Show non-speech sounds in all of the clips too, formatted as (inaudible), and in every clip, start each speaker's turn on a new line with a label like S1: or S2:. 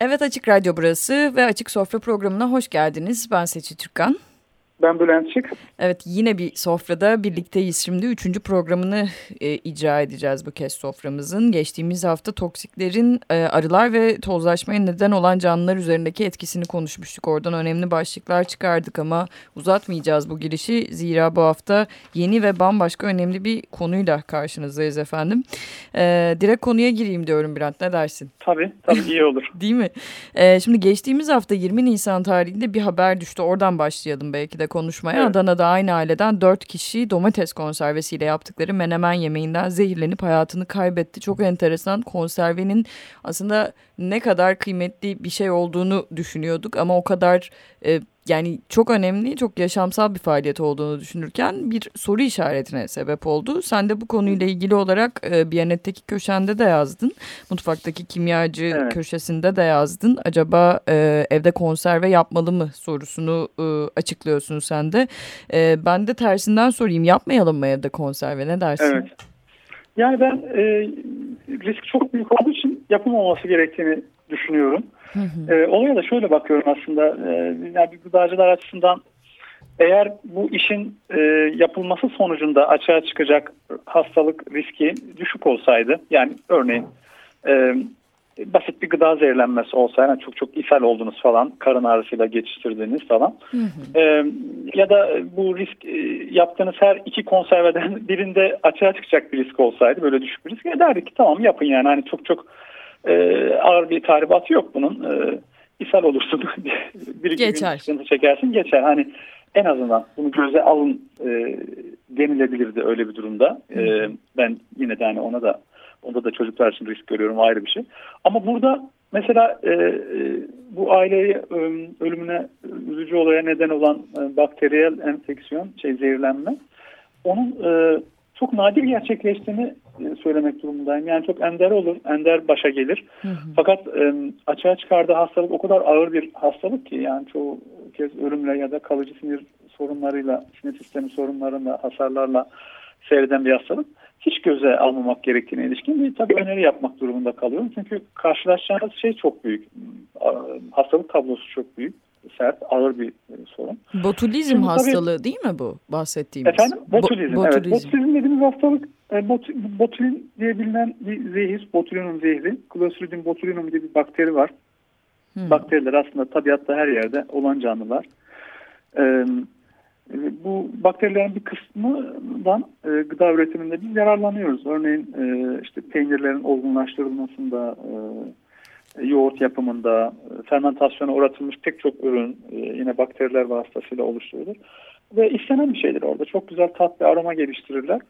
S1: Evet Açık Radyo burası ve Açık Sofra programına hoş geldiniz. Ben Seçi Türkan.
S2: Ben Bülent Çık.
S1: Evet yine bir sofrada birlikteyiz şimdi. Üçüncü programını e, icra edeceğiz bu kez soframızın. Geçtiğimiz hafta toksiklerin e, arılar ve tozlaşmaya neden olan canlılar üzerindeki etkisini konuşmuştuk. Oradan önemli başlıklar çıkardık ama uzatmayacağız bu girişi. Zira bu hafta yeni ve bambaşka önemli bir konuyla karşınızdayız efendim. E, direkt konuya gireyim diyorum Bülent ne dersin?
S2: Tabii tabii iyi olur. (laughs)
S1: Değil mi? E, şimdi geçtiğimiz hafta 20 Nisan tarihinde bir haber düştü. Oradan başlayalım belki de konuşmaya. Evet. Adana'da aynı aileden dört kişi domates konservesiyle yaptıkları menemen yemeğinden zehirlenip hayatını kaybetti. Çok enteresan konservenin aslında ne kadar kıymetli bir şey olduğunu düşünüyorduk ama o kadar e, yani çok önemli, çok yaşamsal bir faaliyet olduğunu düşünürken bir soru işaretine sebep oldu. Sen de bu konuyla ilgili olarak e, Biyanet'teki köşende de yazdın. Mutfaktaki kimyacı evet. köşesinde de yazdın. Acaba e, evde konserve yapmalı mı sorusunu e, açıklıyorsun sen de. E, ben de tersinden sorayım. Yapmayalım mı evde konserve? Ne dersin? Evet.
S2: Yani ben e, risk çok büyük olduğu için yapılmaması gerektiğini düşünüyorum. Hı hı. E, olaya da şöyle bakıyorum aslında. E, yani gıdacılar açısından eğer bu işin e, yapılması sonucunda açığa çıkacak hastalık riski düşük olsaydı yani örneğin e, basit bir gıda zehirlenmesi olsa yani çok çok ishal oldunuz falan karın ağrısıyla geçiştirdiğiniz falan. Hı hı. E, ya da bu risk e, yaptığınız her iki konserveden (laughs) birinde açığa çıkacak bir risk olsaydı böyle düşük bir risk ederdik ki tamam yapın yani. Hani çok çok e, ağır bir tahribatı yok bunun. E, ishal olursun. (laughs) Bir iki geçer. gün sıkıntı çekersin geçer. Hani en azından bunu göze alın e, denilebilirdi öyle bir durumda. E, ben yine de hani ona da Onda da çocuklar için risk görüyorum ayrı bir şey. Ama burada mesela e, e, bu aileyi e, ölümüne üzücü olaya neden olan e, bakteriyel enfeksiyon, şey zehirlenme onun e, çok nadir gerçekleştiğini e, söylemek durumundayım. Yani çok ender olur, ender başa gelir. Hı hı. Fakat e, açığa çıkardığı hastalık o kadar ağır bir hastalık ki yani çoğu kez ölümle ya da kalıcı sinir sorunlarıyla, sinir sistemi sorunlarıyla, hasarlarla seyreden bir hastalık hiç göze almamak gerektiğine ilişkin bir tabii öneri yapmak durumunda kalıyorum. Çünkü karşılaşacağınız şey çok büyük. Hastalık tablosu çok büyük. Sert, ağır bir e, sorun.
S1: Botulizm Şimdi hastalığı tabii, değil mi bu bahsettiğimiz?
S2: Efendim? Botulizm. Bo botulizm. Evet. Botulizm dediğimiz hastalık e, bot, botulin diye bilinen bir zehir. Botulinum zehri. Clostridium botulinum diye bir bakteri var. Hmm. Bakteriler aslında tabiatta her yerde olan canlılar. Ee, bu bakterilerin bir kısmından e, gıda üretiminde biz yararlanıyoruz. Örneğin e, işte peynirlerin olgunlaştırılmasında, e, yoğurt yapımında, e, fermentasyona uğratılmış pek çok ürün e, yine bakteriler vasıtasıyla oluşturulur. Ve istenen bir şeydir orada. Çok güzel tat ve aroma geliştirirler.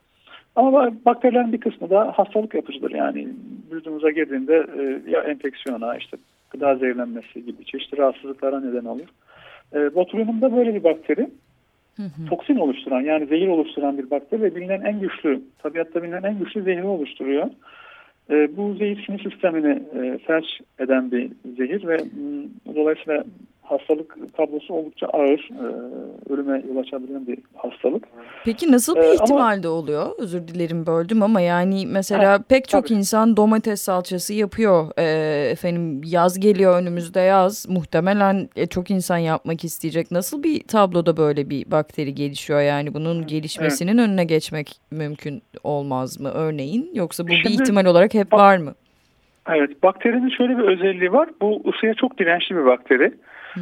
S2: Ama bakterilerin bir kısmı da hastalık yapıcıdır. Yani vücudumuza girdiğinde e, ya enfeksiyona, işte gıda zehirlenmesi gibi çeşitli rahatsızlıklara neden olur. E, botulinum da böyle bir bakteri toksin oluşturan yani zehir oluşturan bir bakteri ve bilinen en güçlü, tabiatta bilinen en güçlü zehri oluşturuyor. E, bu zehir sinir sistemini e, felç eden bir zehir ve m, dolayısıyla hastalık tablosu oldukça ağır. E, ölüme yol açabilen bir hastalık.
S1: Peki nasıl bir ee, ihtimalde ama, oluyor? Özür dilerim böldüm ama yani mesela ha, pek çok tabii. insan domates salçası yapıyor. E, efendim yaz geliyor önümüzde yaz. Muhtemelen e, çok insan yapmak isteyecek. Nasıl bir tabloda böyle bir bakteri gelişiyor? Yani bunun gelişmesinin evet. önüne geçmek mümkün olmaz mı örneğin? Yoksa bu Şimdi, bir ihtimal olarak hep var mı?
S2: Evet, bakterinin şöyle bir özelliği var. Bu ısıya çok dirençli bir bakteri.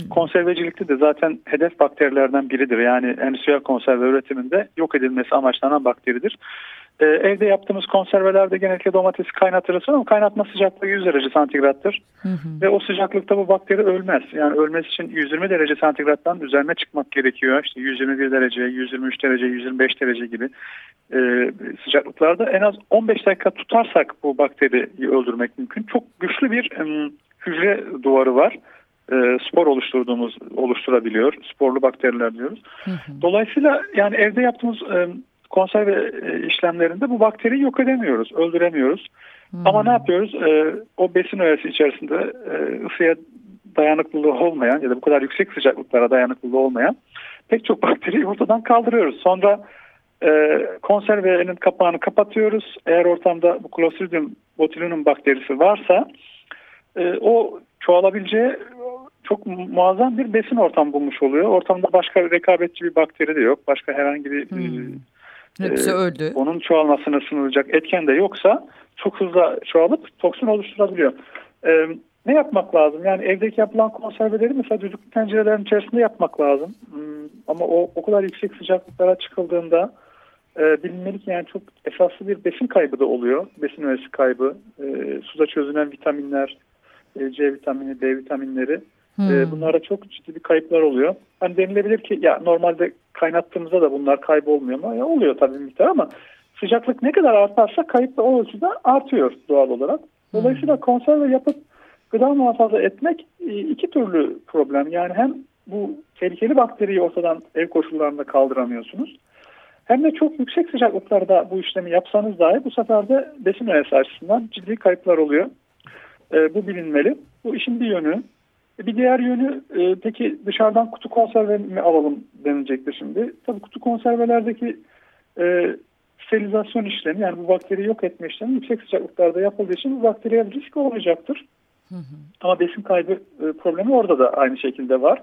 S2: Konservecilikte de zaten hedef bakterilerden biridir. Yani endüstriyel konserve üretiminde yok edilmesi amaçlanan bakteridir. Ee, evde yaptığımız konservelerde genellikle domatesi kaynatırız ama kaynatma sıcaklığı 100 derece santigrattır. Hı hı. Ve o sıcaklıkta bu bakteri ölmez. Yani ölmesi için 120 derece santigrattan üzerine çıkmak gerekiyor. İşte 121 derece, 123 derece, 125 derece gibi e, sıcaklıklarda en az 15 dakika tutarsak bu bakteriyi öldürmek mümkün. Çok güçlü bir e, hücre duvarı var e, spor oluşturduğumuz oluşturabiliyor. Sporlu bakteriler diyoruz. Hı hı. Dolayısıyla yani evde yaptığımız e, konserve e, işlemlerinde bu bakteriyi yok edemiyoruz, öldüremiyoruz. Hı. Ama ne yapıyoruz? E, o besin öğesi içerisinde e, ısıya dayanıklılığı olmayan ya da bu kadar yüksek sıcaklıklara dayanıklılığı olmayan pek çok bakteriyi ortadan kaldırıyoruz. Sonra e, konservenin kapağını kapatıyoruz. Eğer ortamda bu Clostridium botulinum bakterisi varsa e, o çoğalabileceği çok muazzam bir besin ortamı bulmuş oluyor. Ortamda başka rekabetçi bir bakteri de yok. Başka herhangi bir hmm.
S1: Hepsi e, öldü.
S2: Onun çoğalmasına sınırlayacak etken de yoksa çok hızlı çoğalıp toksin oluşturabiliyor. E, ne yapmak lazım? Yani evdeki yapılan konserveleri mesela düdüklü tencerelerin içerisinde yapmak lazım. Hmm, ama o o kadar yüksek sıcaklıklara çıkıldığında e, bilinmeli ki yani çok esaslı bir besin kaybı da oluyor. Besin öğesi kaybı. E, suda çözünen vitaminler, e, C vitamini, D vitaminleri. E, hmm. E, bunlara çok ciddi bir kayıplar oluyor. Hani denilebilir ki ya normalde kaynattığımızda da bunlar kaybolmuyor mu? Ya oluyor tabii miktar ama sıcaklık ne kadar artarsa kayıp da o ölçüde artıyor doğal olarak. Dolayısıyla hmm. konserve yapıp gıda muhafaza etmek e, iki türlü problem. Yani hem bu tehlikeli bakteriyi ortadan ev koşullarında kaldıramıyorsunuz. Hem de çok yüksek sıcaklıklarda bu işlemi yapsanız dahi bu sefer de besin öğesi açısından ciddi kayıplar oluyor. E, bu bilinmeli. Bu işin bir yönü. E, bir diğer yönü e, peki dışarıdan kutu konserve mi alalım denilecektir şimdi. Tabii kutu konservelerdeki e, sterilizasyon işlemi yani bu bakteri yok etme işlemi yüksek sıcaklıklarda yapıldığı için bu bakteriye risk olacaktır. Hı hı. Ama besin kaybı e, problemi orada da aynı şekilde var.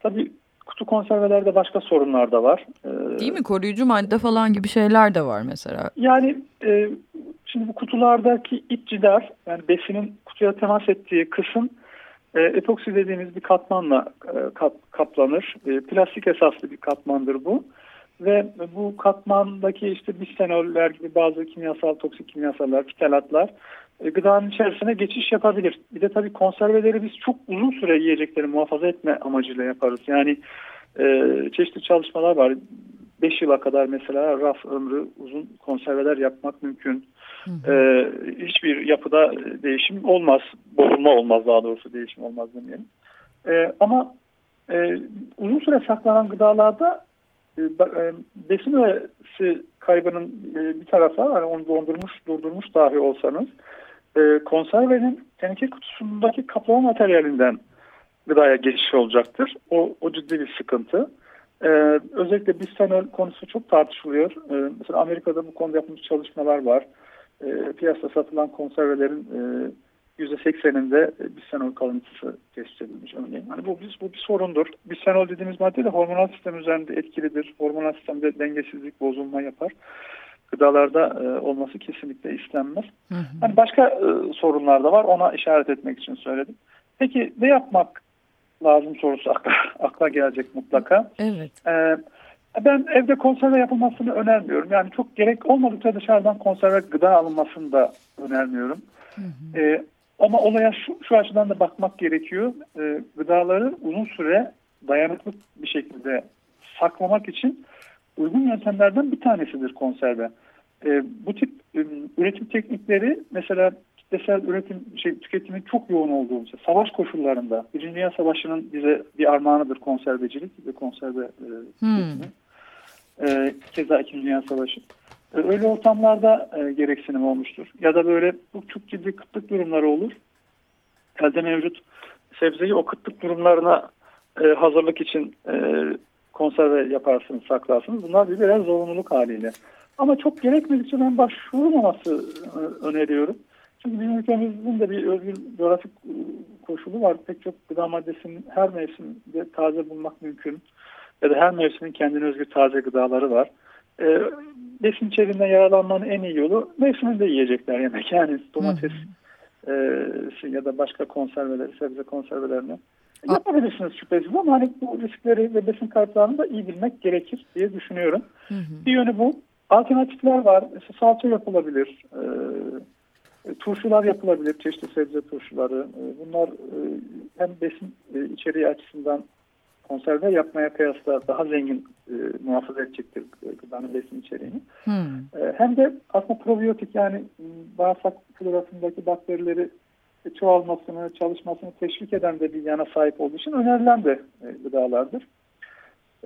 S2: Tabii kutu konservelerde başka sorunlar da var.
S1: Ee, Değil mi? Koruyucu madde falan gibi şeyler de var mesela.
S2: Yani e, şimdi bu kutulardaki ip cidar yani besinin kutuya temas ettiği kısım e, epoksi dediğimiz bir katmanla e, kap, kaplanır. E, plastik esaslı bir katmandır bu. Ve bu katmandaki işte bisfenoller gibi bazı kimyasal, toksik kimyasallar, fitalatlar e, gıdanın içerisine geçiş yapabilir. Bir de tabii konserveleri biz çok uzun süre yiyecekleri muhafaza etme amacıyla yaparız. Yani e, çeşitli çalışmalar var. 5 yıla kadar mesela raf ömrü uzun konserveler yapmak mümkün. E, hiçbir yapıda değişim olmaz. Bozulma olmaz daha doğrusu değişim olmaz demeyelim. E, ama e, uzun süre saklanan gıdalarda e, e besin öğesi kaybının e, bir tarafa yani onu dondurmuş durdurmuş dahi olsanız e, konservenin teneke kutusundaki kaplama materyalinden gıdaya geçiş olacaktır. O, o ciddi bir sıkıntı. Ee, özellikle bisfenol konusu çok tartışılıyor. Ee, mesela Amerika'da bu konuda yapılmış çalışmalar var. Ee, piyasada satılan konservelerin e, %80'inde bisfenol kalıntısı tespit edilmiş örneğin. Hani bu, bu bir sorundur. Bisfenol dediğimiz madde de hormonal sistem üzerinde etkilidir. Hormonal sistemde dengesizlik, bozulma yapar gıdalarda e, olması kesinlikle istenmez. Hı hı. Hani başka e, sorunlar da var. Ona işaret etmek için söyledim. Peki ne yapmak lazım sorusu akla, akla gelecek mutlaka.
S1: Evet.
S2: Ee, ben evde konserve yapılmasını önermiyorum. Yani çok gerek olmadıkça dışarıdan konserve gıda alınmasını da önermiyorum. Hı hı. Ee, ama olaya şu, şu açıdan da bakmak gerekiyor. Ee, gıdaları uzun süre dayanıklı bir şekilde saklamak için uygun yöntemlerden bir tanesidir konserve. E, bu tip e, üretim teknikleri mesela kitlesel üretim şey, tüketimin çok yoğun olduğu mesela savaş koşullarında Birinci Dünya Savaşı'nın bize bir armağanıdır konservecilik ve konserve e, hmm. E, keza İkinci Dünya Savaşı. E, öyle ortamlarda e, gereksinim olmuştur. Ya da böyle çok, çok ciddi kıtlık durumları olur. Elde mevcut sebzeyi o kıtlık durumlarına hazırlık için konserve yaparsınız, saklarsınız. Bunlar bir biraz zorunluluk haliyle. Ama çok gerekmedikçe ben başvurulmaması öneriyorum. Çünkü bizim ülkemizin de bir özgür coğrafik koşulu var. Pek çok gıda maddesinin her mevsimde taze bulmak mümkün. Ya da her mevsimin kendine özgü taze gıdaları var. E, besin içeriğinden yararlanmanın en iyi yolu mevsiminde yiyecekler yemek. Yani domates e, ya da başka konserveleri, sebze konservelerini Yapabilirsiniz şüphesiz ama hani bu riskleri ve besin kayıplarını da iyi bilmek gerekir diye düşünüyorum. Hı hı. Bir yönü bu. Alternatifler var. Mesela salça yapılabilir. E, turşular yapılabilir. Çeşitli sebze turşuları. E, bunlar e, hem besin e, içeriği açısından konserve yapmaya kıyasla daha zengin e, muhafaza edecektir e, gıdanın besin içeriğini. Hmm. E, hem de aslında probiyotik yani bağırsak florasındaki bakterileri çoğalmasını, çalışmasını teşvik eden de bir yana sahip olduğu için önerilen de e, gıdalardır.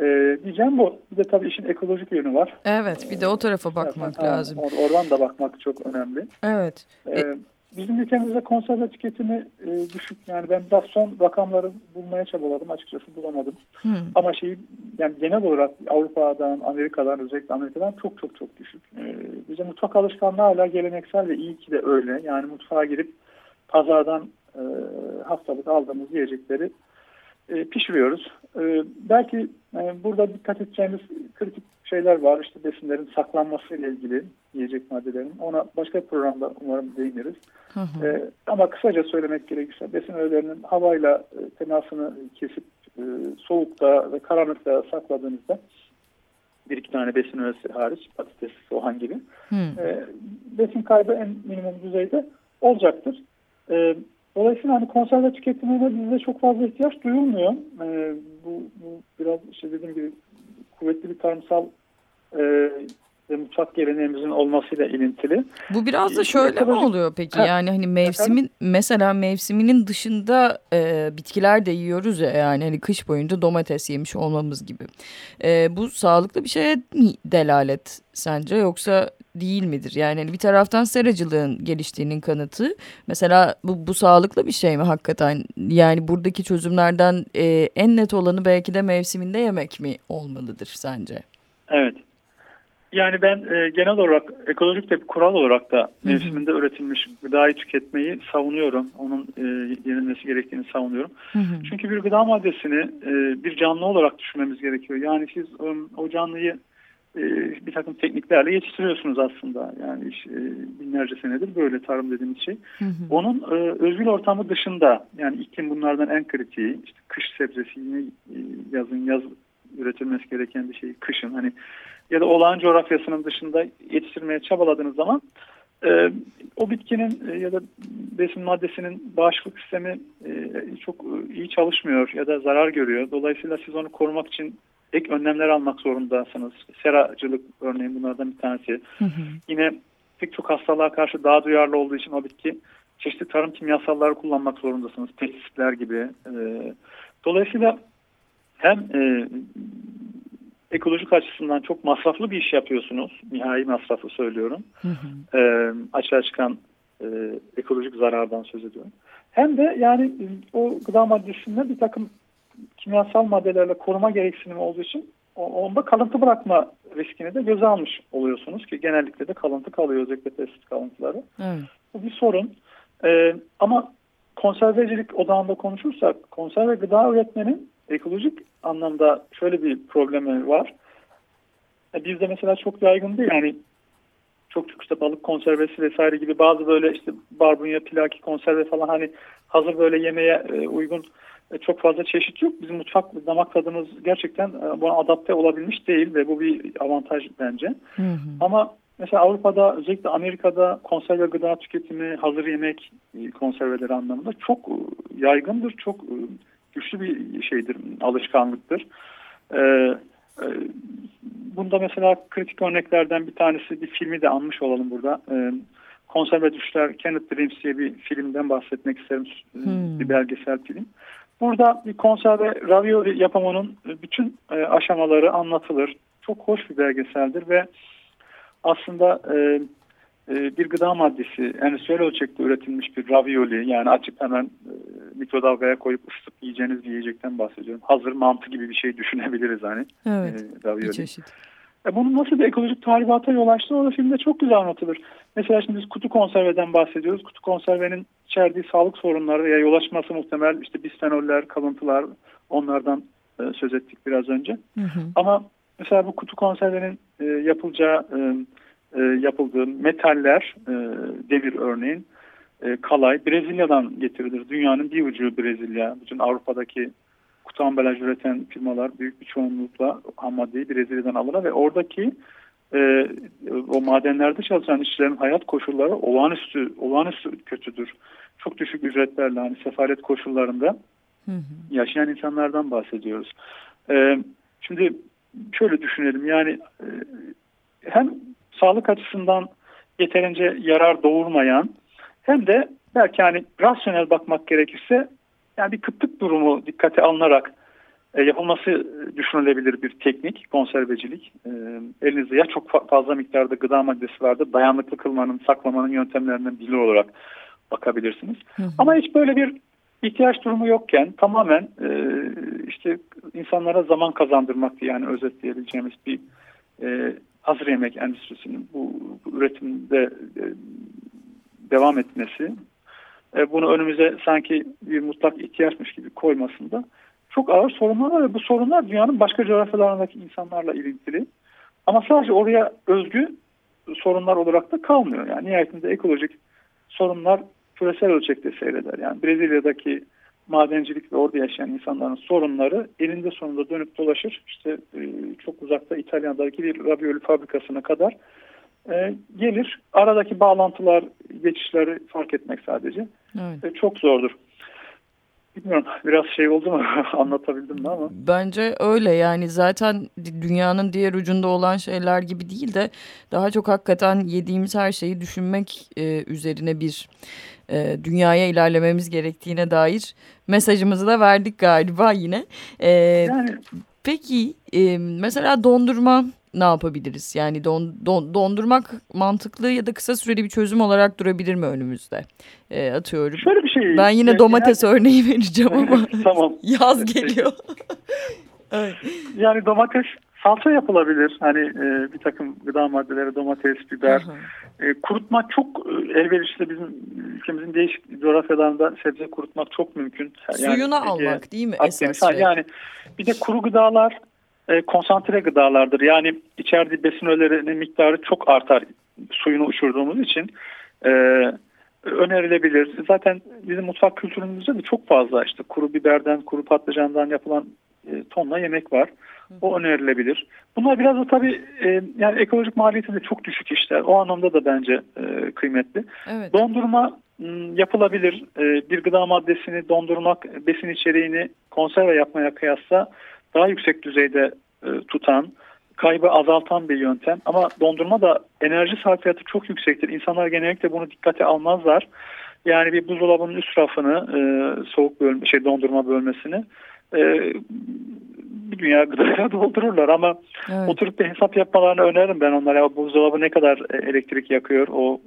S2: Ee, diyeceğim bu. Bir de tabii işin ekolojik yönü var.
S1: Evet bir de o tarafa bakmak Zaten, lazım.
S2: Or oradan da bakmak çok önemli.
S1: Evet.
S2: Ee, bizim ülkemizde konserve tüketimi e, düşük. Yani ben daha son rakamları bulmaya çabaladım. Açıkçası bulamadım. Hmm. Ama şey yani genel olarak Avrupa'dan, Amerika'dan özellikle Amerika'dan çok çok çok düşük. Ee, bize mutfak alışkanlığı hala geleneksel ve iyi ki de öyle. Yani mutfağa girip pazardan e, e, haftalık aldığımız yiyecekleri e, pişiriyoruz. E, belki e, burada dikkat edeceğimiz kritik şeyler var. İşte besinlerin saklanması ile ilgili yiyecek maddelerin. Ona başka programda umarım değiniriz. Hı hı. E, ama kısaca söylemek gerekirse besin öğelerinin havayla e, temasını kesip e, soğukta ve karanlıkta sakladığınızda bir iki tane besin öğesi hariç patates, soğan gibi e, besin kaybı en minimum düzeyde olacaktır. E, dolayısıyla hani konserve tüketimine bizde çok fazla ihtiyaç duyulmuyor. E, bu, bu biraz işte dediğim gibi kuvvetli bir tarımsal e, mutfak geleneğimizin olmasıyla ilintili.
S1: Bu biraz da şöyle mi oluyor peki? Yani hani mevsimin mesela mevsiminin dışında e, bitkiler de yiyoruz ya yani hani kış boyunca domates yemiş olmamız gibi. E, bu sağlıklı bir şeye mi delalet sence yoksa değil midir? Yani hani bir taraftan seracılığın geliştiğinin kanıtı. Mesela bu, bu sağlıklı bir şey mi hakikaten? Yani buradaki çözümlerden e, en net olanı belki de mevsiminde yemek mi olmalıdır sence?
S2: Evet. Yani ben e, genel olarak ekolojik de bir kural olarak da mevsiminde üretilmiş gıdayı tüketmeyi savunuyorum. Onun e, yenilmesi gerektiğini savunuyorum. Hı hı. Çünkü bir gıda maddesini e, bir canlı olarak düşünmemiz gerekiyor. Yani siz e, o canlıyı e, bir takım tekniklerle yetiştiriyorsunuz aslında. Yani iş, e, binlerce senedir böyle tarım dediğimiz şey. Hı hı. Onun e, özgül ortamı dışında yani iklim bunlardan en kritiği. İşte kış sebzesi yine e, yazın yaz üretilmesi gereken bir şey kışın hani ya da olağan coğrafyasının dışında yetiştirmeye çabaladığınız zaman e, o bitkinin e, ya da besin maddesinin bağışıklık sistemi e, çok iyi çalışmıyor ya da zarar görüyor. Dolayısıyla siz onu korumak için ek önlemler almak zorundasınız. Seracılık örneğin bunlardan bir tanesi. Hı hı. Yine pek çok hastalığa karşı daha duyarlı olduğu için o bitki çeşitli tarım kimyasalları kullanmak zorundasınız. Pestisitler gibi. E, dolayısıyla hem e, ekolojik açısından çok masraflı bir iş yapıyorsunuz. Nihai masrafı söylüyorum. Hı hı. E, açığa çıkan e, ekolojik zarardan söz ediyorum. Hem de yani o gıda maddesinde bir takım kimyasal maddelerle koruma gereksinimi olduğu için onda kalıntı bırakma riskini de göze almış oluyorsunuz ki genellikle de kalıntı kalıyor özellikle pestisit kalıntıları. Evet. Bu bir sorun. Ee, ama konservecilik odağında konuşursak konserve gıda üretmenin ekolojik anlamda şöyle bir problemi var. E, bizde mesela çok yaygın değil. Yani çok çok işte balık konservesi vesaire gibi bazı böyle işte barbunya, pilaki konserve falan hani hazır böyle yemeğe e, uygun e, çok fazla çeşit yok. Bizim mutfak damak tadımız gerçekten buna adapte olabilmiş değil ve bu bir avantaj bence. Hı hı. Ama mesela Avrupa'da özellikle Amerika'da konserve gıda tüketimi, hazır yemek konserveleri anlamında çok yaygındır, çok güçlü bir şeydir, alışkanlıktır. Ee, e, bunda mesela kritik örneklerden bir tanesi bir filmi de anmış olalım burada. Ee, Konserve Düşler Kenneth Dreams diye bir filmden bahsetmek isterim. Hmm. Bir belgesel film. Burada bir konserve ravioli yapımının bütün e, aşamaları anlatılır. Çok hoş bir belgeseldir ve aslında e, bir gıda maddesi endüstriyel ölçekte üretilmiş bir ravioli yani açıp hemen e, mikrodalgaya koyup ısıtıp yiyeceğiniz bir yiyecekten bahsediyorum. Hazır mantı gibi bir şey düşünebiliriz hani.
S1: Evet. E, ravioli. Bir çeşit.
S2: E, bunun nasıl bir ekolojik tahribata yol açtı o da filmde çok güzel anlatılır. Mesela şimdi biz kutu konserveden bahsediyoruz. Kutu konservenin içerdiği sağlık sorunları ya yol açması muhtemel işte bisfenoller, kalıntılar onlardan e, söz ettik biraz önce. Hı hı. Ama mesela bu kutu konservenin e, yapılacağı e, e, yapıldığı metaller, e, demir örneğin, e, kalay Brezilya'dan getirilir. Dünyanın bir ucu Brezilya. Bütün Avrupa'daki kutu ambalaj üreten firmalar büyük bir çoğunlukla ham maddeyi Brezilya'dan alırlar ve oradaki e, o madenlerde çalışan işçilerin hayat koşulları olağanüstü, olağanüstü kötüdür. Çok düşük ücretlerle hani sefalet koşullarında hı hı. yaşayan insanlardan bahsediyoruz. E, şimdi şöyle düşünelim yani e, hem sağlık açısından yeterince yarar doğurmayan hem de belki hani rasyonel bakmak gerekirse yani bir kıtlık durumu dikkate alınarak e, yapılması düşünülebilir bir teknik konservecilik. E, elinizde ya çok fazla miktarda gıda maddesi vardır dayanıklı kılmanın saklamanın yöntemlerinden biri olarak bakabilirsiniz. Hı hı. Ama hiç böyle bir ihtiyaç durumu yokken tamamen e, işte insanlara zaman kazandırmak yani özetleyebileceğimiz bir e, hazır yemek endüstrisinin bu, bu üretimde e, devam etmesi e, bunu önümüze sanki bir mutlak ihtiyaçmış gibi koymasında çok ağır sorunlar var ve bu sorunlar dünyanın başka coğrafyalarındaki insanlarla ilintili. Ama sadece oraya özgü sorunlar olarak da kalmıyor. Yani nihayetinde ekolojik sorunlar küresel ölçekte seyreder. Yani Brezilya'daki madencilik ve orada yaşayan insanların sorunları elinde sonunda dönüp dolaşır. İşte e, çok uzakta İtalya'daki bir ravioli fabrikasına kadar e, gelir. Aradaki bağlantılar, geçişleri fark etmek sadece evet. e, çok zordur. Bilmiyorum biraz şey oldu mu (laughs) anlatabildim mi ama.
S1: Bence öyle yani zaten dünyanın diğer ucunda olan şeyler gibi değil de daha çok hakikaten yediğimiz her şeyi düşünmek e, üzerine bir e, dünyaya ilerlememiz gerektiğine dair mesajımızı da verdik galiba yine. E, yani... Peki e, mesela dondurma ne yapabiliriz? Yani don, don, dondurmak mantıklı ya da kısa süreli bir çözüm olarak durabilir mi önümüzde? E, atıyorum.
S2: Şöyle bir şey.
S1: Ben yine domates yani... örneği vereceğim ama (laughs)
S2: tamam. (laughs)
S1: yaz geliyor.
S2: evet. Yani domates salça yapılabilir. Hani e, bir takım gıda maddeleri, domates, biber. E, kurutmak çok e, elverişli. Bizim ülkemizin değişik coğrafyalarında sebze kurutmak çok mümkün.
S1: Yani, Suyunu Ege, almak değil mi esas
S2: şey? Yani bir de kuru gıdalar e, konsantre gıdalardır. Yani içerdiği besin öğelerinin miktarı çok artar suyunu uçurduğumuz için. E, önerilebilir. Zaten bizim mutfak kültürümüzde de çok fazla işte kuru biberden, kuru patlıcandan yapılan e, tonla yemek var. O önerilebilir. Bunlar biraz da tabii e, yani ekolojik maliyeti de çok düşük işler. O anlamda da bence e, kıymetli. Evet. Dondurma yapılabilir. E, bir gıda maddesini dondurmak besin içeriğini konserve yapmaya kıyasla daha yüksek düzeyde e, tutan, kaybı azaltan bir yöntem. Ama dondurma da enerji sarfiyatı çok yüksektir. İnsanlar genellikle bunu dikkate almazlar. Yani bir buzdolabının üst rafını, soğuk bölme, şey dondurma bölmesini e, bir dünya gıdaya (laughs) doldururlar ama evet. oturup bir hesap yapmalarını öneririm ben onlara. Ya, buzdolabı ne kadar e, elektrik yakıyor o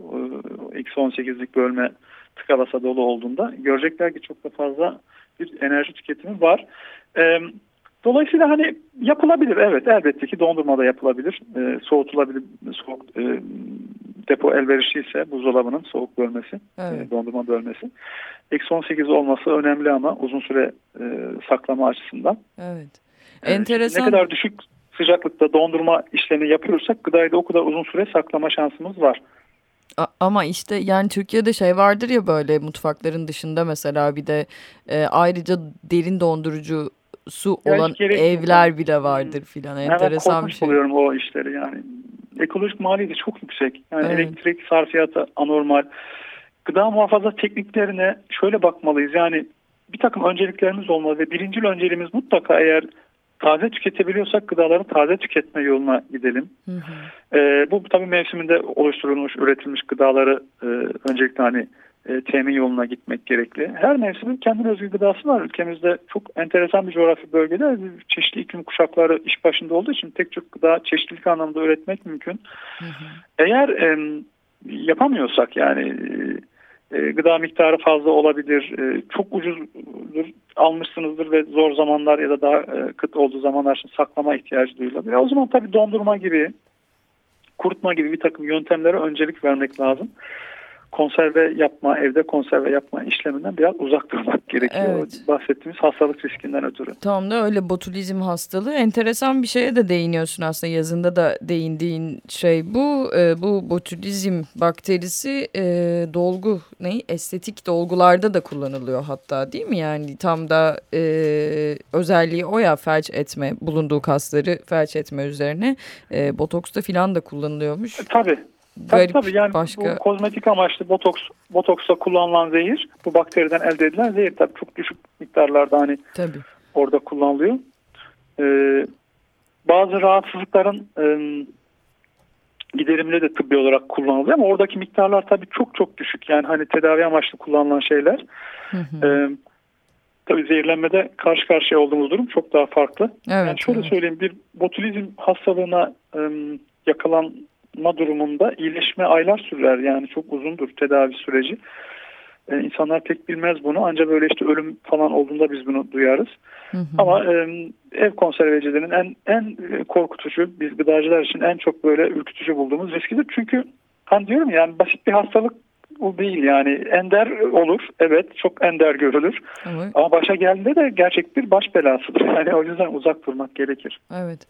S2: e, X18'lik bölme tıka basa dolu olduğunda görecekler ki çok da fazla bir enerji tüketimi var. E, Dolayısıyla hani yapılabilir evet elbette ki dondurmada yapılabilir. E, soğutulabilir soğuk e, depo elverişliyse buzdolabının soğuk bölmesi, e, evet. e, dondurma bölmesi. Eksi 18 olması önemli ama uzun süre e, saklama açısından.
S1: Evet. Enteresan.
S2: E, ne kadar düşük sıcaklıkta dondurma işlemi yapıyorsak gıdayı da o kadar uzun süre saklama şansımız var.
S1: Ama işte yani Türkiye'de şey vardır ya böyle mutfakların dışında mesela bir de e, ayrıca derin dondurucu su olan evler bile vardır filan. Enteresan bir şey.
S2: buluyorum o işleri yani. Ekolojik maliyeti çok yüksek. Yani evet. elektrik sarfiyatı anormal. Gıda muhafaza tekniklerine şöyle bakmalıyız. Yani bir takım önceliklerimiz olmalı ve birinci önceliğimiz mutlaka eğer taze tüketebiliyorsak gıdaları taze tüketme yoluna gidelim. Hı hı. Ee, bu tabii mevsiminde oluşturulmuş, üretilmiş gıdaları e, öncelikle hani e, temin yoluna gitmek gerekli. Her mevsimin kendine özgü gıdası var. Ülkemizde çok enteresan bir coğrafi bölgede çeşitli iklim kuşakları iş başında olduğu için tek çok gıda çeşitlilik anlamda üretmek mümkün. Hı hı. Eğer e, yapamıyorsak yani e, gıda miktarı fazla olabilir, e, çok ucuzdur, almışsınızdır ve zor zamanlar ya da daha e, kıt olduğu zamanlar için saklama ihtiyacı duyulabilir. O zaman tabii dondurma gibi, kurutma gibi bir takım yöntemlere öncelik vermek lazım konserve yapma, evde konserve yapma işleminden biraz uzak durmak gerekiyor. Evet. Bahsettiğimiz hastalık riskinden ötürü.
S1: Tam da öyle botulizm hastalığı. Enteresan bir şeye de değiniyorsun aslında yazında da değindiğin şey bu. E, bu botulizm bakterisi e, dolgu, ne? estetik dolgularda da kullanılıyor hatta değil mi? Yani tam da e, özelliği o ya felç etme, bulunduğu kasları felç etme üzerine. E, botoksta filan da kullanılıyormuş.
S2: E, tabii Tabii tabii yani başka... bu kozmetik amaçlı botoks botoksa kullanılan zehir bu bakteriden elde edilen zehir tabii çok düşük miktarlarda hani tabii. orada kullanılıyor. Ee, bazı rahatsızlıkların e, gideriminde de tıbbi olarak kullanılıyor ama oradaki miktarlar tabii çok çok düşük. Yani hani tedavi amaçlı kullanılan şeyler. Hı hı. Tabii zehirlenmede karşı karşıya olduğumuz durum çok daha farklı. Evet, yani şöyle evet. söyleyeyim bir botulizm hastalığına e, yakalan ma durumunda iyileşme aylar sürer. Yani çok uzundur tedavi süreci. Ee, insanlar pek bilmez bunu. Ancak böyle işte ölüm falan olduğunda biz bunu duyarız. Hı hı. Ama e, ev konservecilerinin en en korkutucu, biz gıdacılar için en çok böyle ürkütücü bulduğumuz riskidir. Çünkü hani diyorum yani basit bir hastalık o değil yani. Ender olur. Evet çok ender görülür. Evet. ama başa geldiğinde de gerçek bir baş belasıdır. (laughs) Yani o yüzden uzak durmak gerekir.
S1: Evet.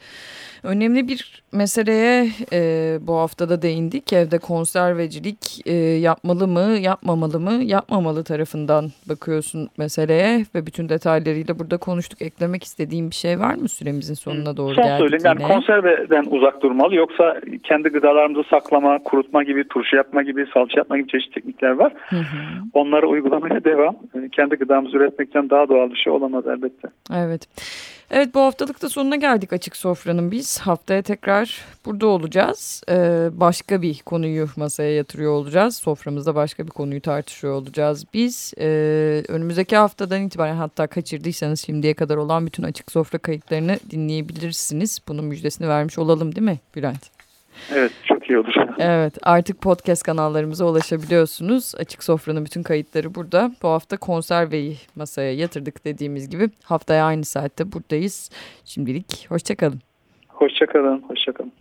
S1: Önemli bir meseleye e, bu haftada değindik. Evde konservecilik e, yapmalı mı yapmamalı mı yapmamalı tarafından bakıyorsun meseleye. Ve bütün detaylarıyla burada konuştuk. Eklemek istediğim bir şey var mı süremizin sonuna doğru
S2: Son söyleyeyim. Yani konserveden uzak durmalı. Yoksa kendi gıdalarımızı saklama kurutma gibi turşu yapma gibi salça yapma gibi çeşitli teknikler var. Hı hı. Onları uygulamaya devam. Kendi gıdamızı üretmekten daha doğal bir şey olamaz elbette.
S1: Evet. Evet bu haftalık da sonuna geldik Açık Sofra'nın biz. Haftaya tekrar burada olacağız. Ee, başka bir konuyu masaya yatırıyor olacağız. Soframızda başka bir konuyu tartışıyor olacağız. Biz e, önümüzdeki haftadan itibaren hatta kaçırdıysanız şimdiye kadar olan bütün Açık Sofra kayıtlarını dinleyebilirsiniz. Bunun müjdesini vermiş olalım değil mi Bülent?
S2: Evet çok iyi olur. (laughs)
S1: Evet artık podcast kanallarımıza ulaşabiliyorsunuz. Açık Sofra'nın bütün kayıtları burada. Bu hafta konserveyi masaya yatırdık dediğimiz gibi. Haftaya aynı saatte buradayız. Şimdilik hoşçakalın.
S2: Hoşçakalın, hoşçakalın.